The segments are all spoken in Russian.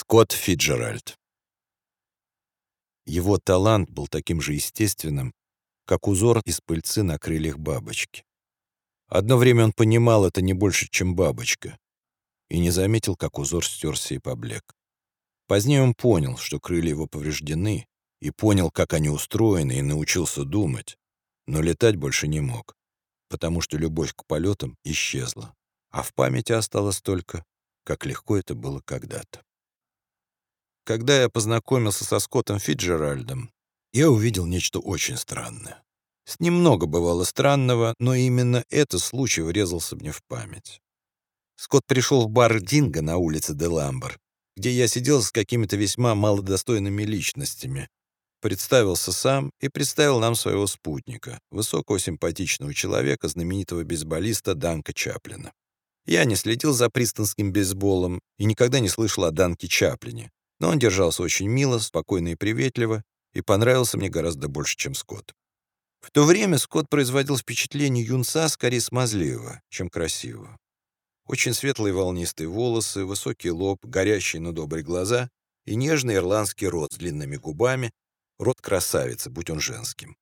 Скотт Фиджеральд. Его талант был таким же естественным, как узор из пыльцы на крыльях бабочки. Одно время он понимал это не больше, чем бабочка, и не заметил, как узор стерся и поблек. Позднее он понял, что крылья его повреждены, и понял, как они устроены, и научился думать, но летать больше не мог, потому что любовь к полетам исчезла, а в памяти осталось только, как легко это было когда-то. Когда я познакомился со Скоттом Фиджеральдом, я увидел нечто очень странное. С ним много бывало странного, но именно этот случай врезался мне в память. Скотт пришел в бар Динго на улице Деламбер, где я сидел с какими-то весьма малодостойными личностями, представился сам и представил нам своего спутника, высокого симпатичного человека, знаменитого бейсболиста Данка Чаплина. Я не следил за пристонским бейсболом и никогда не слышал о Данке Чаплине, но он держался очень мило, спокойно и приветливо, и понравился мне гораздо больше, чем Скотт. В то время Скотт производил впечатление юнца скорее смазливого, чем красивого. Очень светлые волнистые волосы, высокий лоб, горящие, но добрые глаза и нежный ирландский рот с длинными губами, рот красавицы, будь он женским.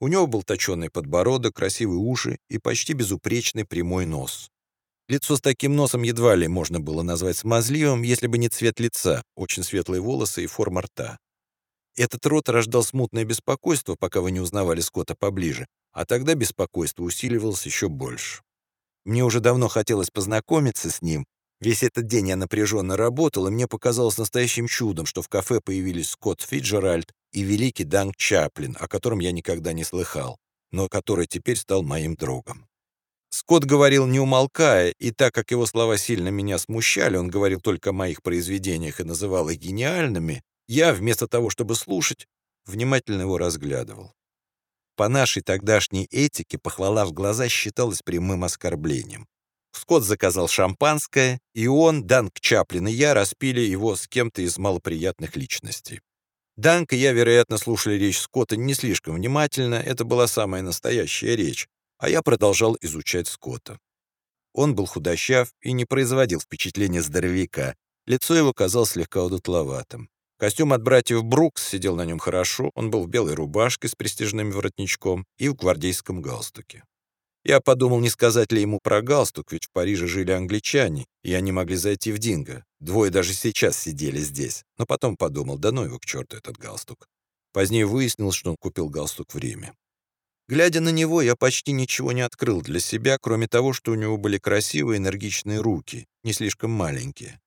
У него был точеный подбородок, красивые уши и почти безупречный прямой нос. Лицо с таким носом едва ли можно было назвать смазливым, если бы не цвет лица, очень светлые волосы и форма рта. Этот рот рождал смутное беспокойство, пока вы не узнавали Скотта поближе, а тогда беспокойство усиливалось еще больше. Мне уже давно хотелось познакомиться с ним. Весь этот день я напряженно работал, и мне показалось настоящим чудом, что в кафе появились Скотт Фиджеральд и великий Данк Чаплин, о котором я никогда не слыхал, но который теперь стал моим другом. Скотт говорил не умолкая, и так как его слова сильно меня смущали, он говорил только о моих произведениях и называл их гениальными, я, вместо того, чтобы слушать, внимательно его разглядывал. По нашей тогдашней этике похвала в глаза считалась прямым оскорблением. Скотт заказал шампанское, и он, Данк Чаплин и я распили его с кем-то из малоприятных личностей. Данк и я, вероятно, слушали речь Скотта не слишком внимательно, это была самая настоящая речь, а я продолжал изучать Скотта. Он был худощав и не производил впечатления здоровяка, лицо его казалось слегка удутловатым. Костюм от братьев Брукс сидел на нем хорошо, он был в белой рубашке с престижным воротничком и в гвардейском галстуке. Я подумал, не сказать ли ему про галстук, ведь в Париже жили англичане, и они могли зайти в Динго. Двое даже сейчас сидели здесь. Но потом подумал, да ну его к черту этот галстук. Позднее выяснилось, что он купил галстук в Риме. Глядя на него, я почти ничего не открыл для себя, кроме того, что у него были красивые энергичные руки, не слишком маленькие.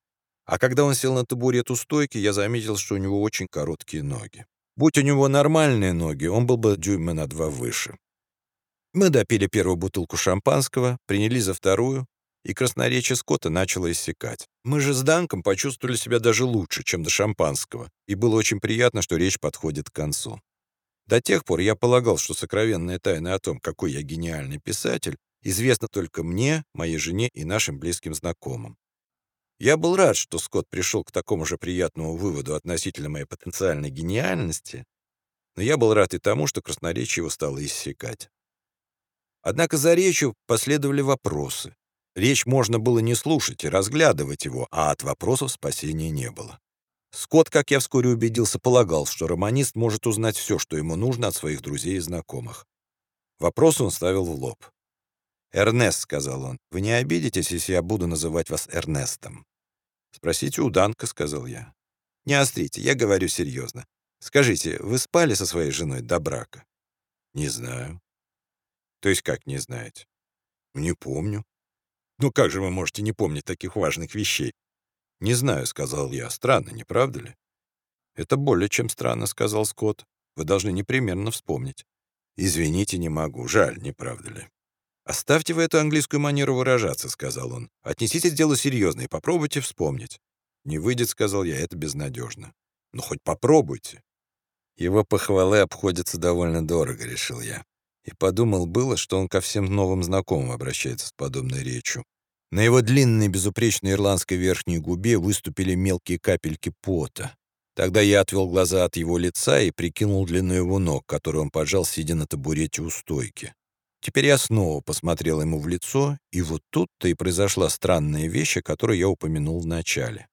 А когда он сел на табурет у стойки, я заметил, что у него очень короткие ноги. Будь у него нормальные ноги, он был бы дюйма на два выше. Мы допили первую бутылку шампанского, принялись за вторую, и красноречие Скотта начало иссякать. Мы же с Данком почувствовали себя даже лучше, чем до шампанского, и было очень приятно, что речь подходит к концу. До тех пор я полагал, что сокровенная тайна о том, какой я гениальный писатель, известна только мне, моей жене и нашим близким знакомым. Я был рад, что Скотт пришел к такому же приятному выводу относительно моей потенциальной гениальности, но я был рад и тому, что красноречие его стало иссякать. Однако за речью последовали вопросы. Речь можно было не слушать и разглядывать его, а от вопросов спасения не было. Скотт, как я вскоре убедился, полагал, что романист может узнать все, что ему нужно от своих друзей и знакомых. Вопрос он ставил в лоб. «Эрнест», — сказал он, — «вы не обидитесь, если я буду называть вас Эрнестом?» «Спросите у Данка», — сказал я. «Не острите, я говорю серьезно. Скажите, вы спали со своей женой до брака?» «Не знаю». «То есть как не знаете?» «Не помню». «Ну как же вы можете не помнить таких важных вещей? «Не знаю», — сказал я. «Странно, не правда ли?» «Это более чем странно», — сказал Скотт. «Вы должны непременно вспомнить». «Извините, не могу. Жаль, не правда ли?» «Оставьте вы эту английскую манеру выражаться», — сказал он. «Отнеситесь к делу серьезно и попробуйте вспомнить». «Не выйдет», — сказал я, — «это безнадежно». «Ну, хоть попробуйте». Его похвалы обходятся довольно дорого, решил я. И подумал было, что он ко всем новым знакомым обращается с подобной речью. На его длинной безупречной ирландской верхней губе выступили мелкие капельки пота. Тогда я отвел глаза от его лица и прикинул длину его ног, которые он поджал, сидя на табурете у стойки. Теперь я снова посмотрел ему в лицо, и вот тут-то и произошла странная вещь, о которой я упомянул в начале.